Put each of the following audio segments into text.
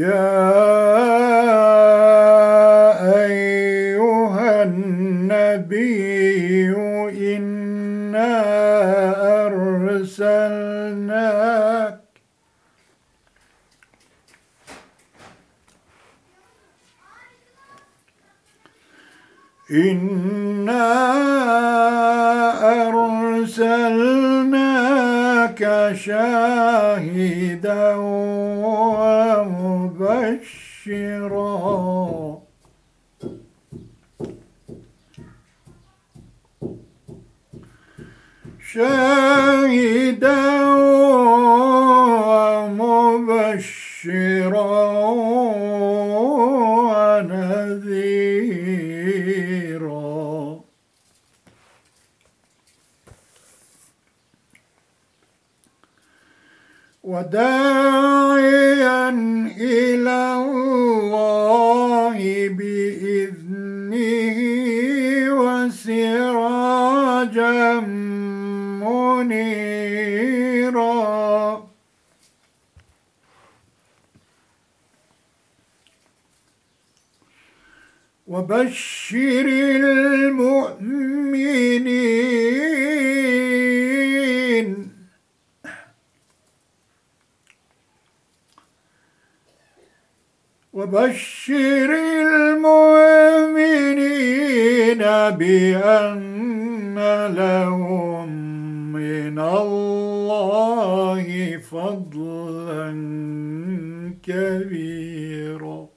يا أيها النبي إنا أرسلناك إنا أرسلناك شاهدا ومبشرا شاهدا ومبشرا ونذيرا. وداعيا إلى الله بإذنه وسراجا منيرا. وبشر المؤمنين وبشر المؤمنين بأن لهم من الله فضلا كبيرا.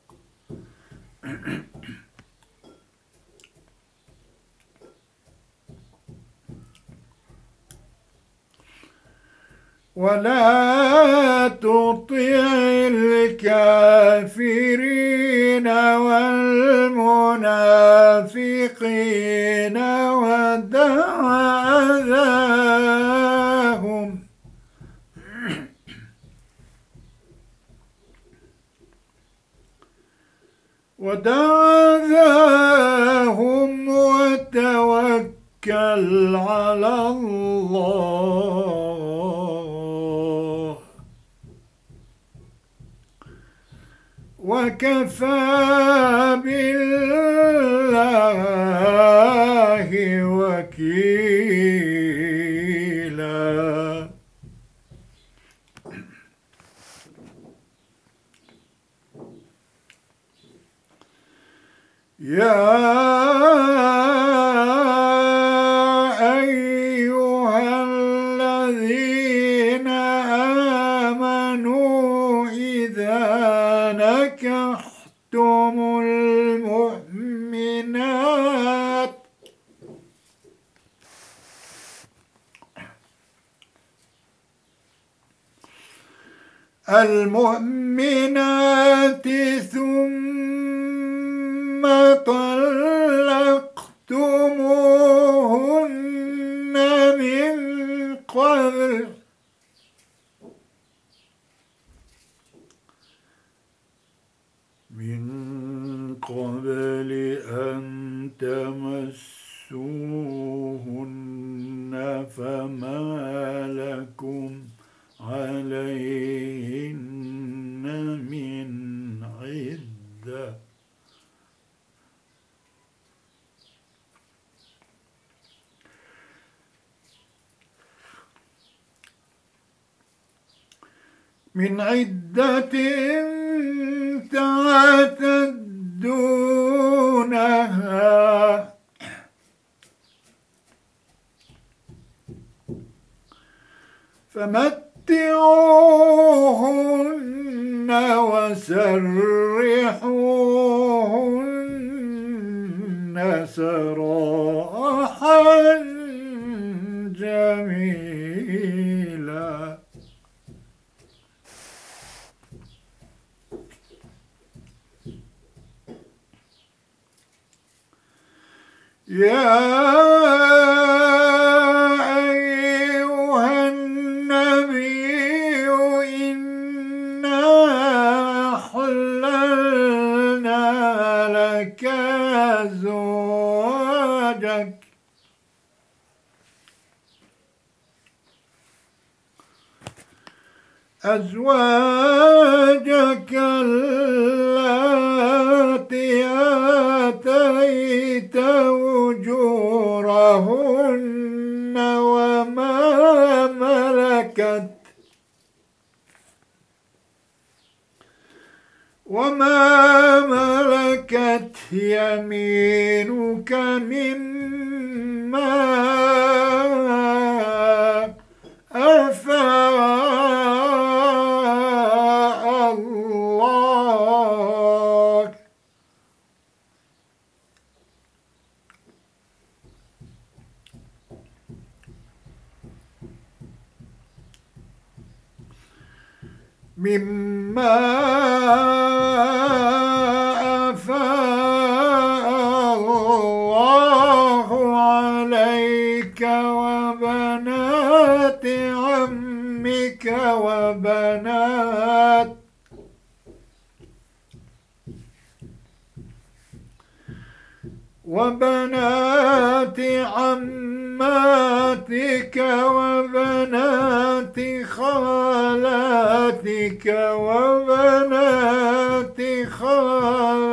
ولا تطع الكافرين والمنافقين ودع أذاهم. ودع أذاهم وتوكل على الله. وكفى بالله وكيلا. يا المؤمنات ثم طلقتموهن من قبل. من قبل أن تمسوهن فما لكم عليهن من عدة. من عدة تعتدونها. فمتعوهن وسرحوهن سراحا جميلا. يا أزواجك أزواجك التي آتيت أجورهن وما ملكت وما ملكت يمينك مما أفاء مما أفاء الله عليك وبنات عمك وبنات وبنات عماتك وبنات خالاتك وبنات خالاتك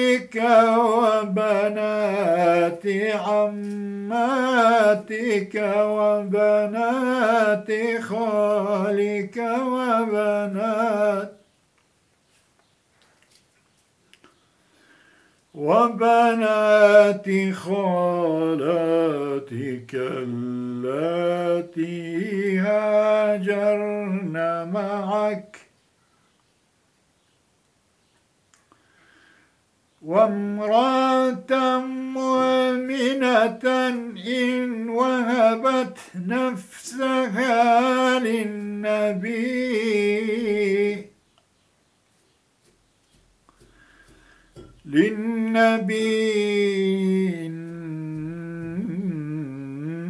عمك وبنات عماتك وبنات خالك وبنات وبنات خالاتك اللاتي هاجرن معك وامرأة مؤمنة إن وهبت نفسها للنبي. للنبي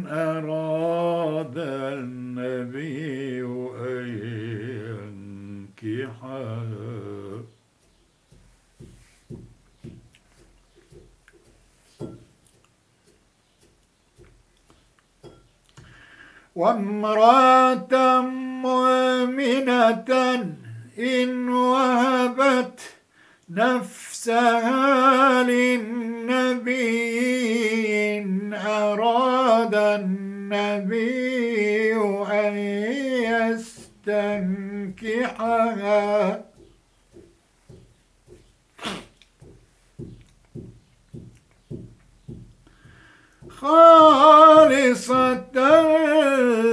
أراد النبي أن ينكحها وامرأة مؤمنة إن وهبت نفسها للنبي إن أراد النبي أن يستنكحها. خالصة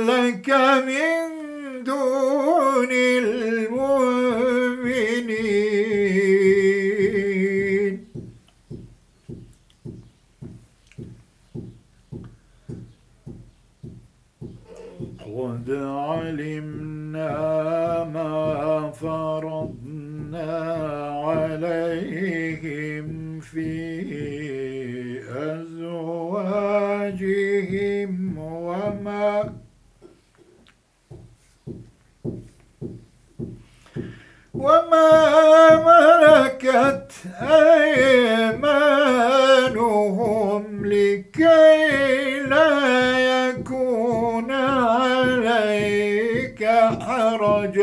لك من دون المؤمنين. قد علمنا ما فرضنا عليهم وما ملكت أيمانهم لكي لا يكون عليك حرج.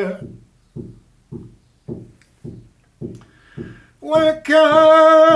وكان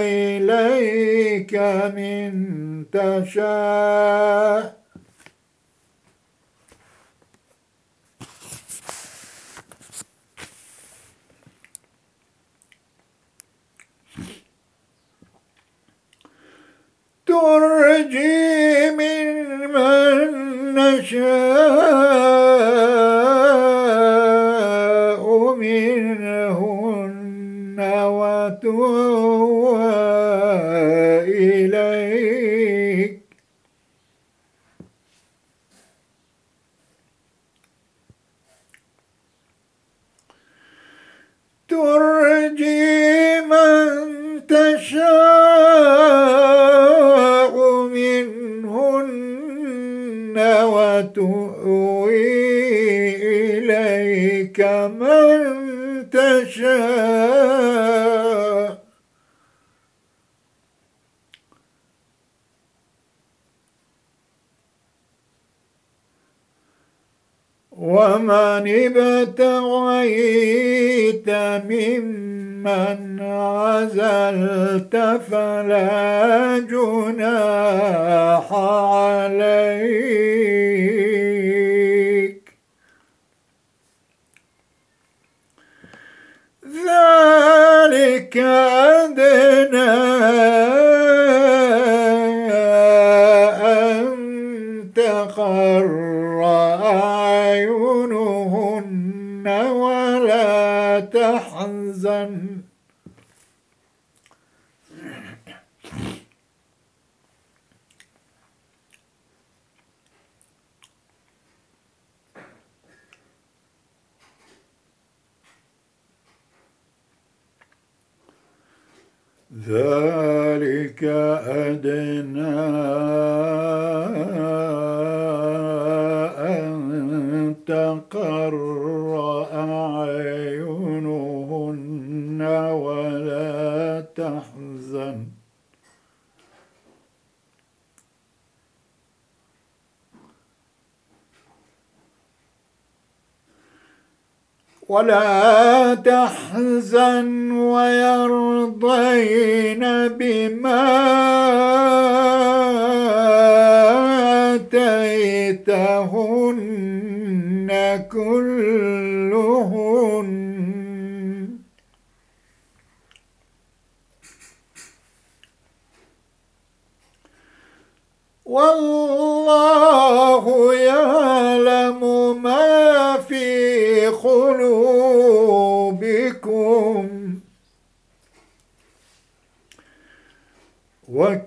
إليك من تشاء. ترجي من من نشاء وتوى إليك ترجي من تشاء منهن وتؤوي إليك من تشاء. ومن ابتغيت ممن عزلت فلا جناح عليك ذلك أدنى تحزن ذلك أدنى أن تقر أعينهن ولا تحزن. ولا تحزن ويرضين بما آتيته.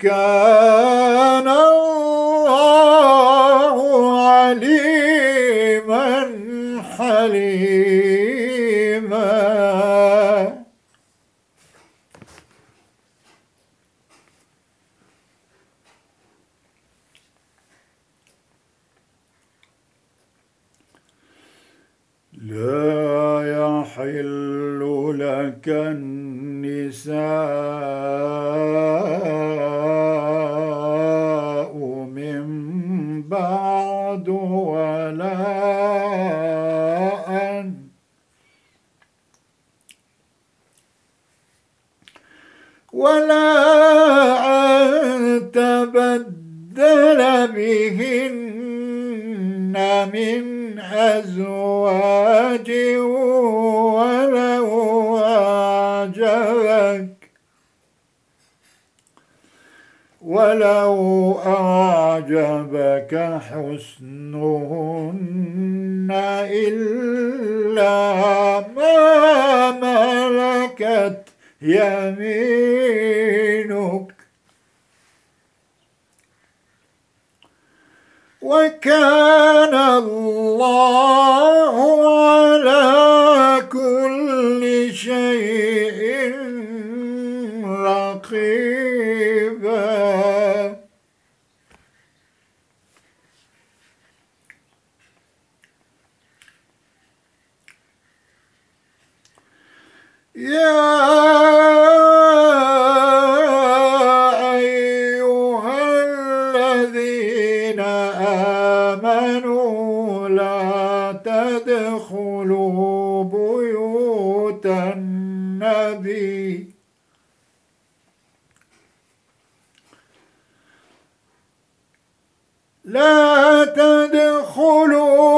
وكان بهن من أزواج ولو أعجبك ولو أعجبك حسنهن إلا ما ملكت يمينك وكان الله على كل شيء رقيبا. يا النبي لا تدخلوا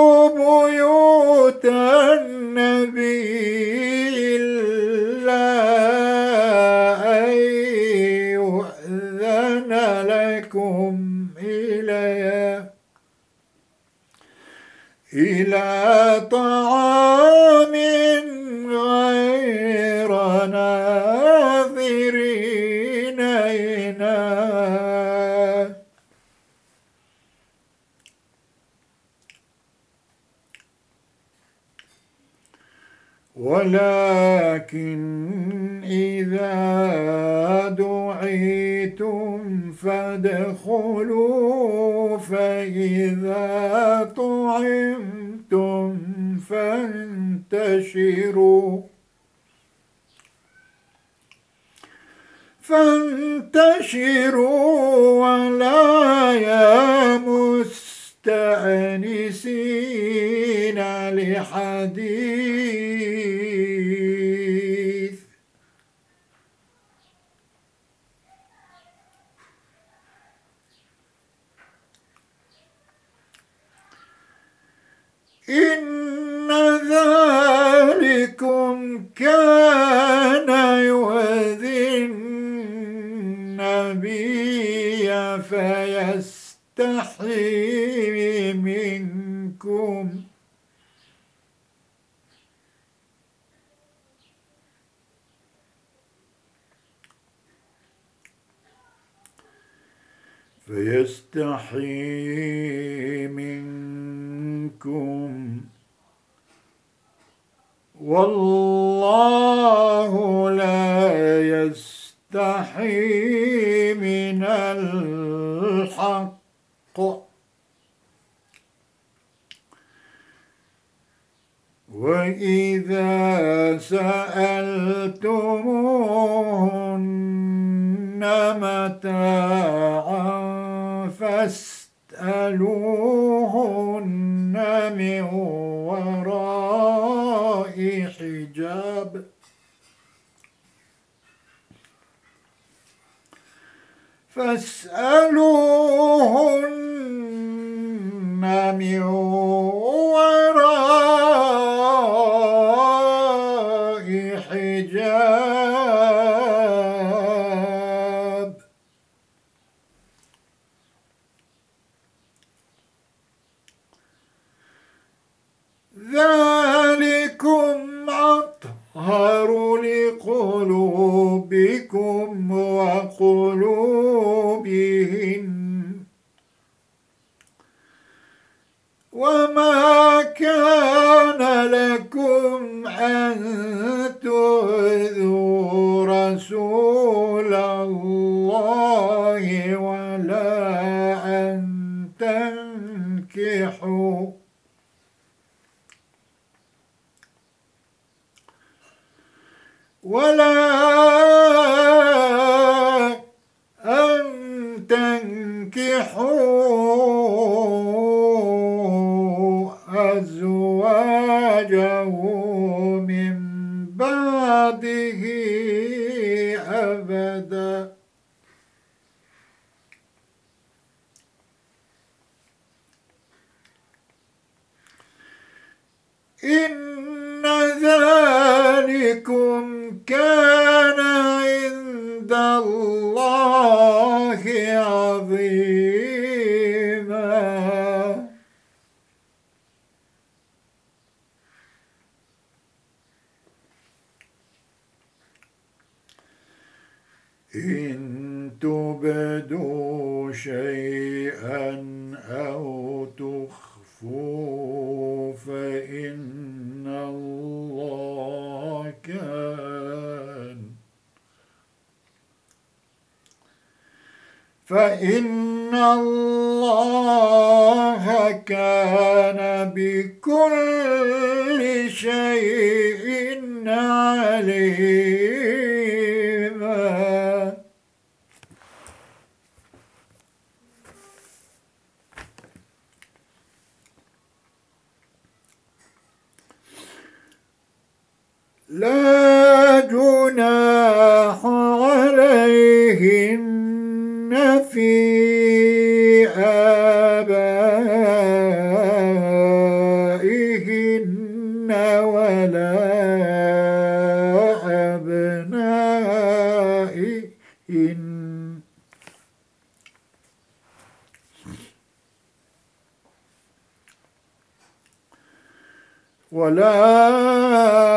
فادخلوا فإذا طعمتم فانتشروا. فانتشروا ولا يا مستأنسين لحديث إن ذلكم كان يؤذي النبي فيستحيي منكم. فيستحيي كان عند الله عظيما. إن تبدوا شيئا أو تخفوا فإن الله كان فإن الله كان بكل شيء عليما. لا جناح في آبائهن ولا أبنائهن. ولا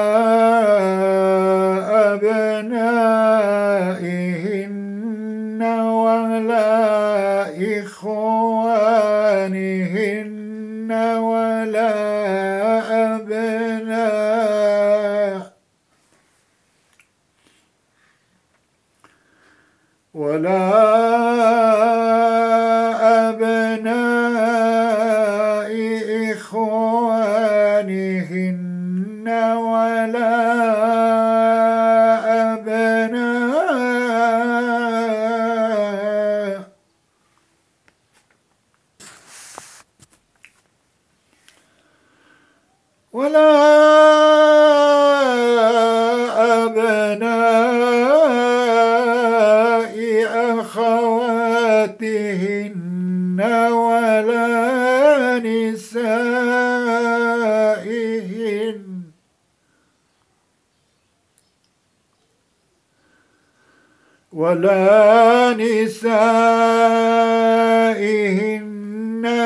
ولا نسائهن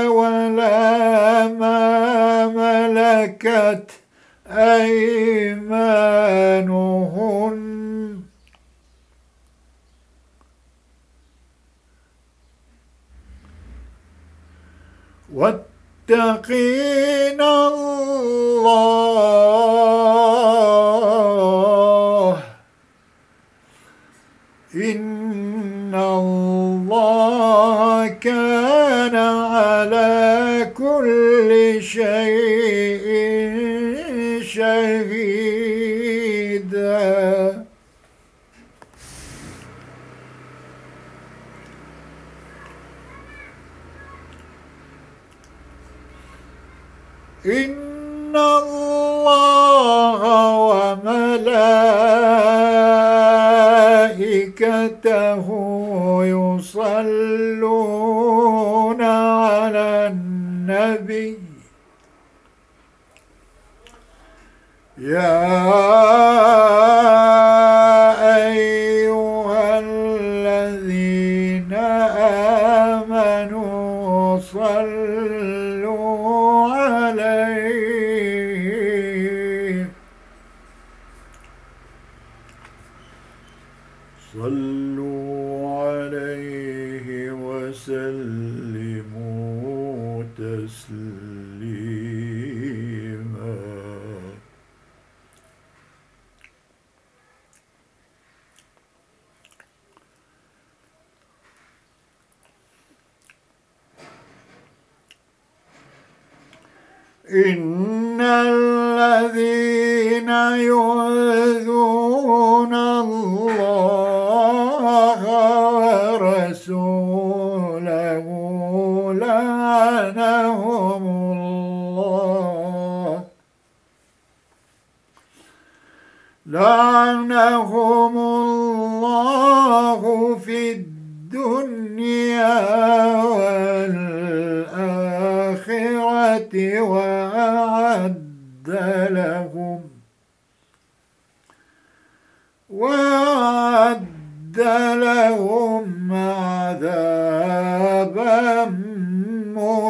ولا ما ملكت أيمانهن. واتقين وملائكته يصلون على النبي. يا إن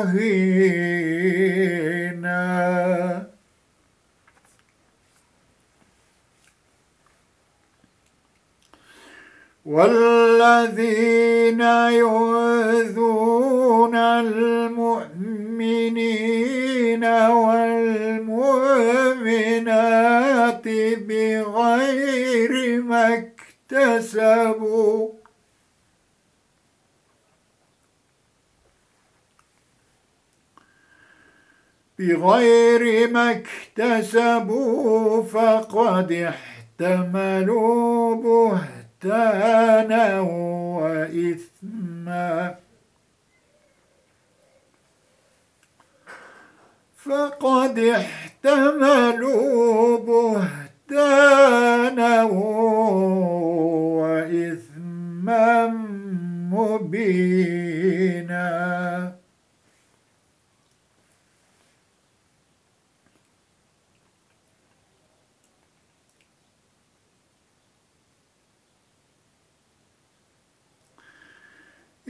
مهينا والذين يؤذون المؤمنين والمؤمنات بغير ما اكتسبوا بغير ما اكتسبوا فقد احتملوا بهتانا وإثما. فقد احتملوا بهتانا وإثما مبينا.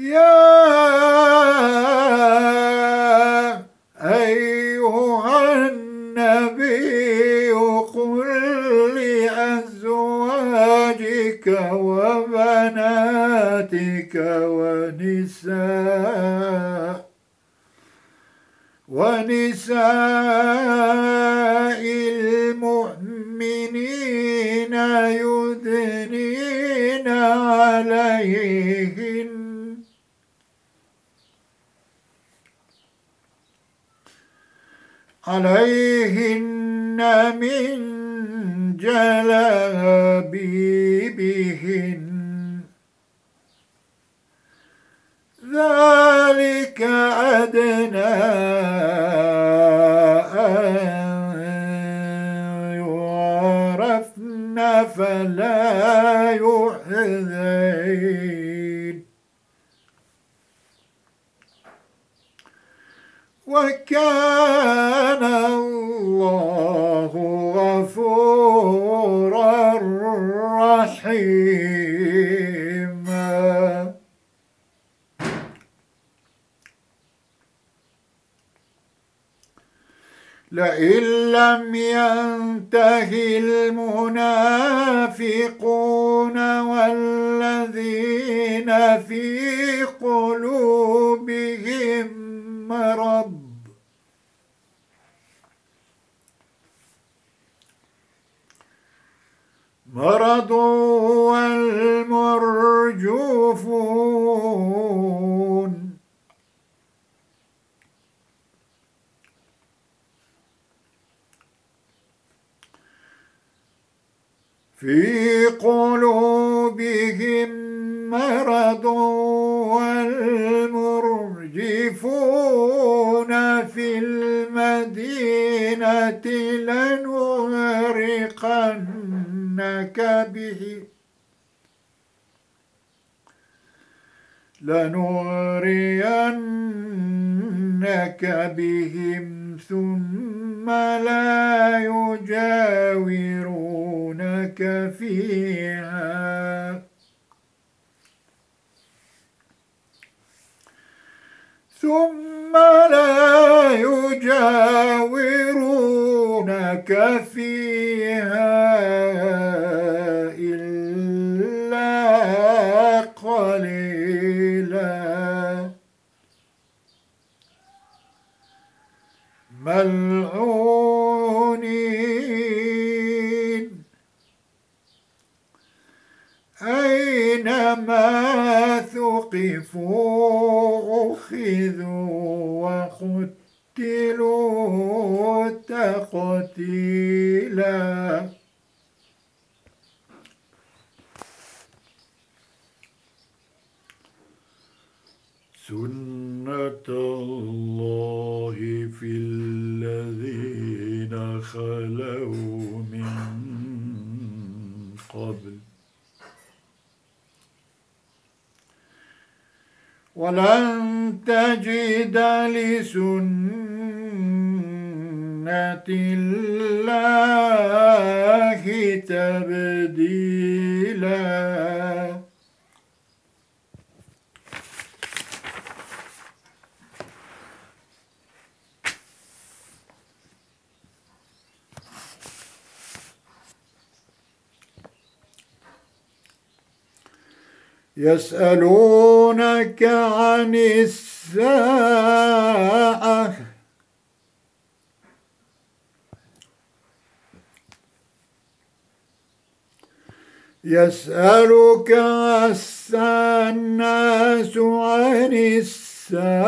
يا أيها النبي عليهن من جلابيبهن. ذلك أدنى أن فلا يحذين وكان لئن لم ينته المنافقون والذين في قلوبهم مرض. مرض والمرجوفون. في قلوبهم مرض والمرجفون في المدينة لنغرقن لنغرينك بهم ثم لا يجاورونك فيها. ثم لا يجاورونك فيها. يسألونك عن الساعة. يسألك الناس عن الساعة.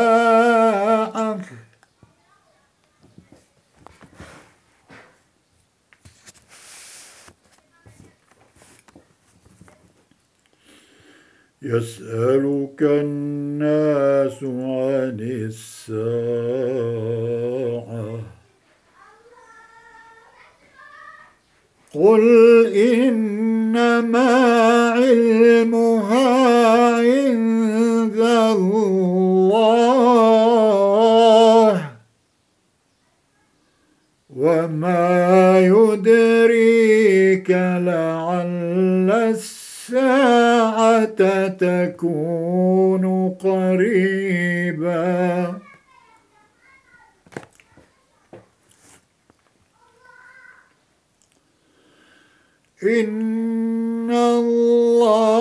يسألك الناس عن الساعة. قل إنما علمها عند الله. وما يدريك لعل الساعة. تكون قريبا. إن الله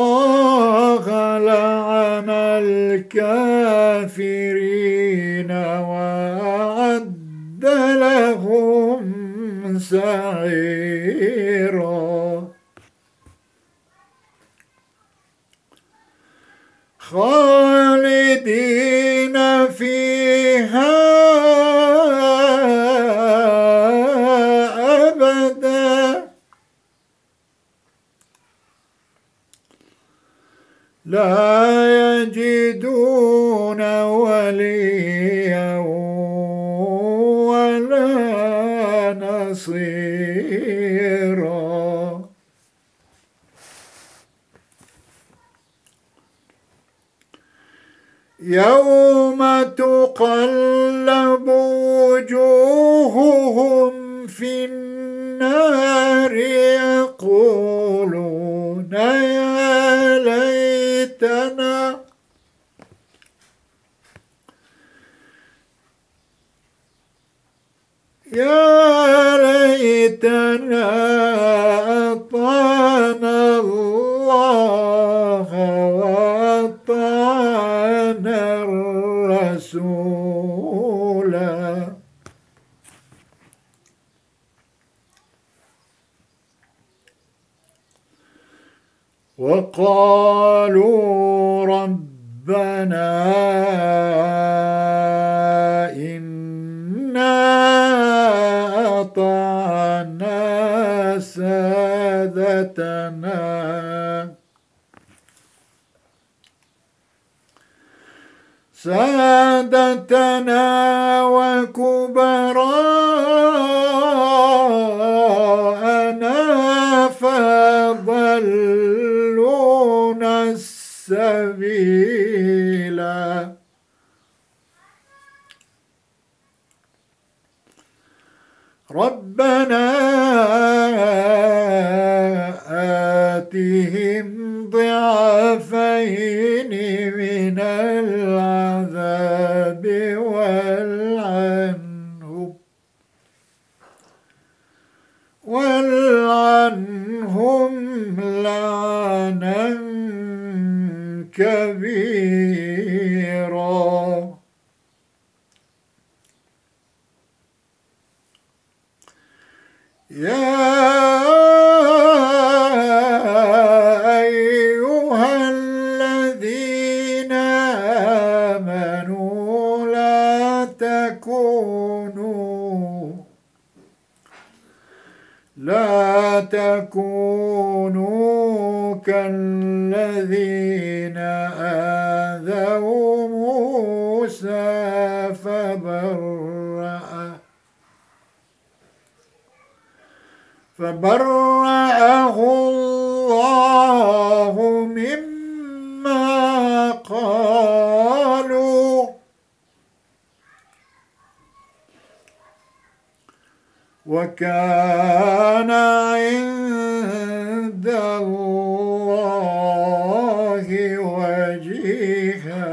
الرسولا وقالوا ربنا إنا أطعنا سادتنا. سادتنا وكبراءنا فضلون السبيلا ربنا آتهم ضعفين من العذاب والعنهم والعنهم لعنا كبيرا يا أيها الذين آمنوا لا تكونوا لا تكونوا كالذين آذوا موسى فبرأ فبرأه الله مما قالوا وكان عند الله وجيها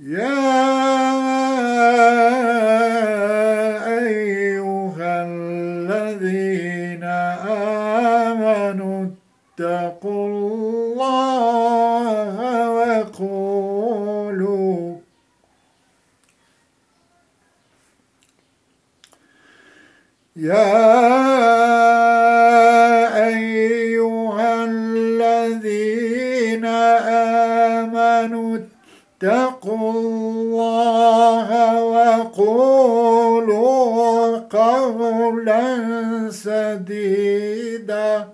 يا أيها الذين آمنوا اتقوا الله وقولوا يا أيها الذين آمنوا اتقوا الله وقولوا قولا سديدا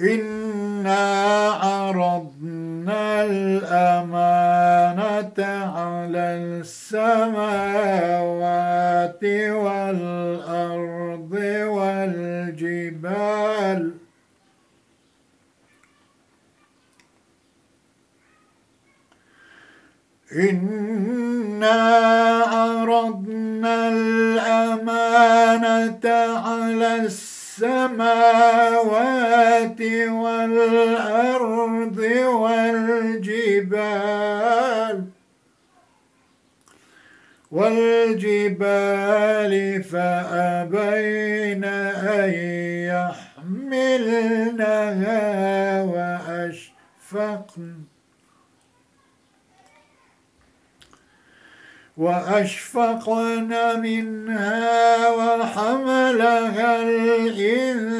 إنا عرضنا الأمانة على السماوات والأرض والجبال إنا عرضنا الأمانة على السماوات والأرض والجبال والجبال فأبين أن يحملنها وأشفقن. وأشفقن منها وحملها الإنسان.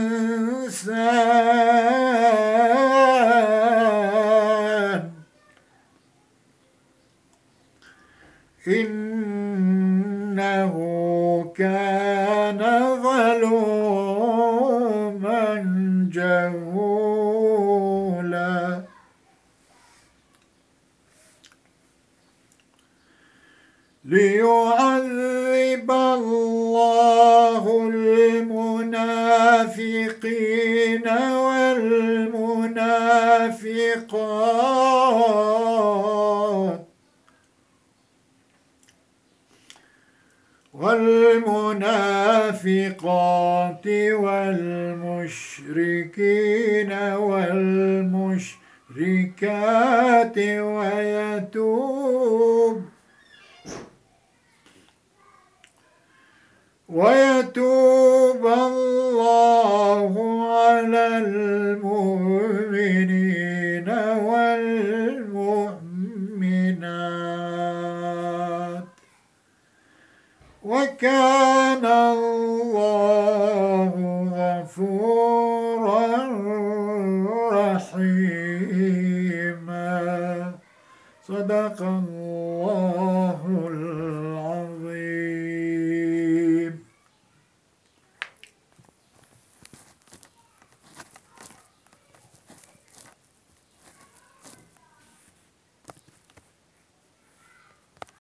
إنه كان ظلوما جهولا ليعذب الله المنافقين والمنافقات. والمنافقات والمشركين والمشركات ويتوب ويتوب الله على المؤمنين والمؤمنات. وكان الله غفورا رحيما. صدق الله.